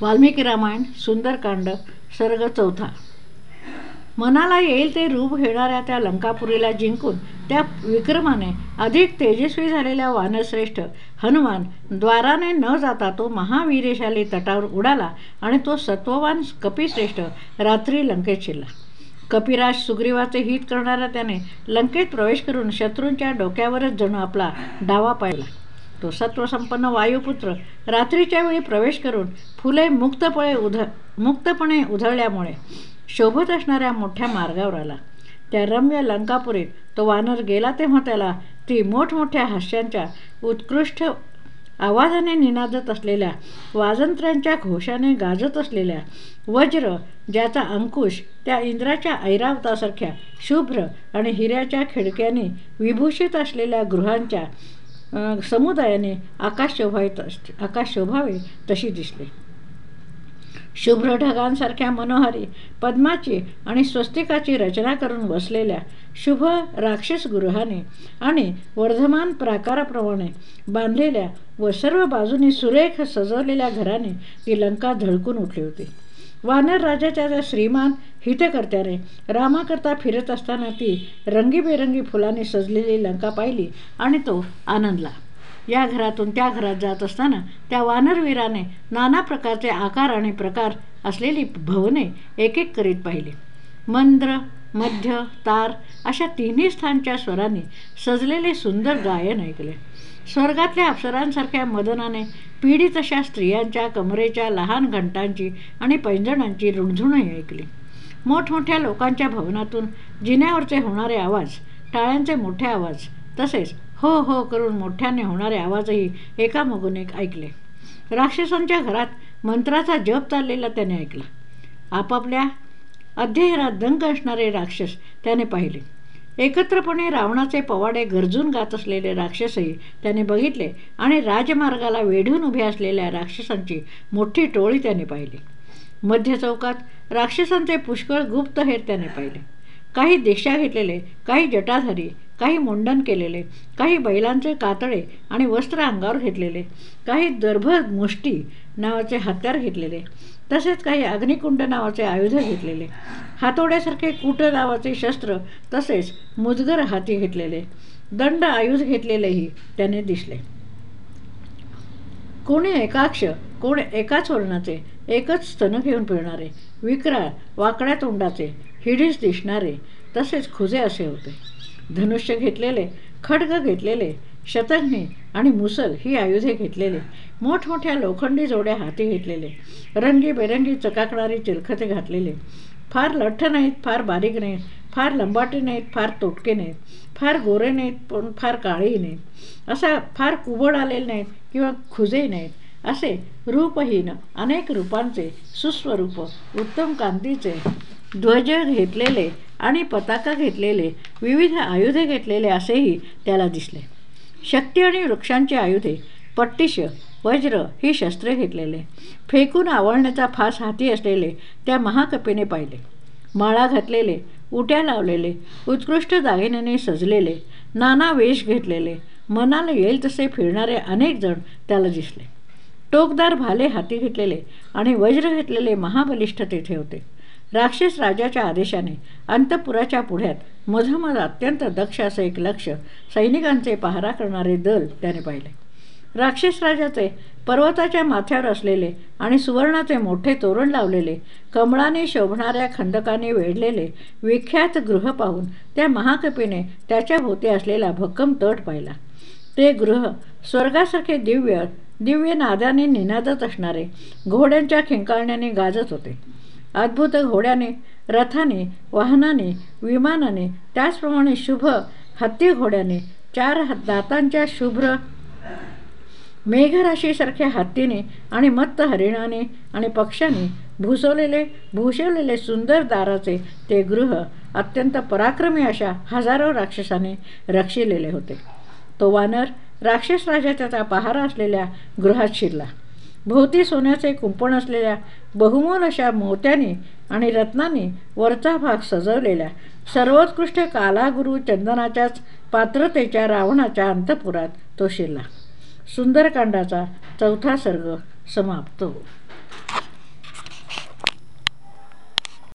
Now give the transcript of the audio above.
वाल्मिकी रामायण सुंदरकांड सर्ग चौथा. मनाला येईल ते रूप घेणाऱ्या त्या लंकापुरीला जिंकून त्या विक्रमाने अधिक तेजस्वी झालेल्या वानश्रेष्ठ हनुमान द्वाराने न जाता तो महावीरेशाली तटावर उडाला आणि तो सत्ववान कपिश्रेष्ठ रात्री लंकेत शिरला. कपिराज सुग्रीवाचे हित करणारा त्याने लंकेत प्रवेश करून शत्रूंच्या डोक्यावरच जणू आपला डावा पाहिला. तो सत्वसंपन्न वायुपुत्र रात्रीच्या वेळी प्रवेश करून फुले मुक्तपणे उध मुक्तपणे उधळल्यामुळे शोभत असणाऱ्या मोठ्या मार्गावर आला. त्या रम्य लंकापुरीत तो वानर गेला तेव्हा त्याला ती मोठमोठ्या हास्यांच्या उत्कृष्ट आवाजाने निनादत असलेल्या वाजंत्र्यांच्या घोषाने गाजत असलेल्या वज्र ज्याचा अंकुश त्या इंद्राच्या ऐरावतासारख्या शुभ्र आणि हिऱ्याच्या खिडक्यांनी विभूषित असलेल्या गृहांच्या समुदायाने आकाश शोभावित आकाश शोभावे तशी दिसले. शुभ्र ढगांसारख्या मनोहारी पद्माची आणि स्वस्तिकाची रचना करून बसलेल्या शुभ राक्षस गृहाने आणि वर्धमान प्राकाराप्रमाणे बांधलेल्या व सर्व बाजूनी सुरेख सजवलेल्या घराने ती लंका धडकून उठली होती. वानर राजाच्या त्या श्रीमान हितकर्त्याने रामाकरता फिरत असताना ती रंगीबेरंगी फुलांनी सजलेली लंका पाहिली आणि तो आनंदला. या घरातून त्या घरात जात असताना त्या वानरवीराने नाना प्रकारचे आकार आणि प्रकार असलेली भवने एक एक करीत पाहिली. मंद्र मध्य तार अशा तिन्ही स्थानच्या स्वरांनी सजलेले सुंदर गायन ऐकले. स्वर्गातल्या अप्सरांसारख्या मदनाने पीडित अशा स्त्रियांच्या कमरेच्या लहान घंटांची आणि पैंजणांची रुणझुणही ऐकली. मोठमोठ्या लोकांच्या भवनातून जिन्यावरचे होणारे आवाज टाळ्यांचे मोठे आवाज तसेच हो हो करून मोठ्याने होणारे आवाजही एकामागून एक ऐकले. राक्षसांच्या घरात मंत्राचा जप चाललेला त्याने ऐकला. आपापल्या अध्ययनात दंग असणारे राक्षस त्याने पाहिले. एकत्रपणे रावणाचे पवाडे गरजून गात असलेले राक्षसही त्याने बघितले आणि राजमार्गाला वेढून उभे असलेल्या राक्षसांची मोठी टोळी त्याने पाहिली. मध्य चौकात राक्षसांचे पुष्कळ गुप्त हेर त्याने पाहिले. काही दीक्षा घेतलेले काही जटाधारी काही मुंडन केलेले काही बैलांचे कातळे आणि वस्त्र अंगावर घेतलेले काही दर्भ मुष्टी नावाचे हत्यार घेतलेले तसेच काही अग्निकुंड नावाचे आयुध घेतलेले हातोड्यासारखे कुट नावाचे शस्त्र तसेच मुजगर हाती घेतलेले दंड आयुध घेतलेलेही त्याने दिसले. कोणी एकाक्ष कोण एकाच वर्णाचे एकच स्तन घेऊन फिरणारे विक्राळ वाकड्या तोंडाचे हिडीस दिसणारे तसेच खुजे असे होते. धनुष्य घेतलेले खड्ग घेतलेले शतघ्नी आणि मुसल ही आयुधे घेतलेले मोठमोठ्या लोखंडी जोड्या हाती घेतलेले रंगीबेरंगी चकाकणारी चिलखते घातलेले फार लठ्ठ नाहीत फार बारीक नाहीत फार लंबाटे नाहीत फार तोटके नाहीत फार गोरे नाहीत पण फार काळेही नाहीत असा फार कुबड आलेले नाहीत किंवा खुजेही नाहीत असे रूपहीन अनेक रूपांचे सुस्वरूप उत्तम कांतीचे ध्वज घेतलेले आणि पताका घेतलेले विविध आयुधे घेतलेले असेही त्याला दिसले. शक्ती आणि वृक्षांची आयुधे पट्टिश वज्र ही शस्त्रे घेतलेले. फेकून आवळण्याचा फास हाती असलेले त्या महाकपीने पाहिले. माळा घातलेले उट्या लावलेले उत्कृष्ट दागिन्याने सजलेले नाना वेश घेतलेले मनाला येईल तसे फिरणारे अनेक जण त्याला दिसले. टोकदार भाले हाती घेतलेले आणि वज्र घेतलेले महाबलिष्ठ तेथे होते. राक्षस राजाच्या आदेशाने अंतपुराच्या पुढ्यात मधोमध अत्यंत दक्ष असं एक लक्ष सैनिकांचे पहारा करणारे दल त्याने पाहिले. राक्षस राजाचे पर्वताच्या माथ्यावर असलेले आणि सुवर्णाचे मोठे तोरण लावलेले कमळाने शोभणाऱ्या खंदकाने वेढलेले विख्यात गृह पाहून त्या महाकपीने त्याच्या भोवती असलेला भक्कम तट पाहिला. ते गृह स्वर्गासारखे दिव्य दिव्य नादाने निनादत असणारे घोड्यांच्या खिंकाळण्याने गाजत होते. अद्भुत घोड्याने रथाने वाहनाने विमानाने त्याचप्रमाणे शुभ हत्ती घोड्याने चार दातांच्या शुभ्र मेघराशीसारख्या हत्तीने आणि मत्त हरिणाने आणि पक्षाने भुसवलेले भूषवलेले सुंदर दाराचे ते गृह अत्यंत पराक्रमी अशा हजारो राक्षसाने रक्षिलेले होते. तो वानर राक्षस राजाचा पहारा असलेल्या गृहात शिरला. भोवती सोन्याचे कुंपण असलेल्या बहुमोल अशा मोत्याने आणि रत्नाने वरचा भाग सजवलेल्या सर्वोत्कृष्ट कालागुरू चंदनाच्याच पात्रतेच्या रावणाच्या अंतपुरात तो शिरला. सुंदरकांडाचा चौथा सर्ग समाप्त.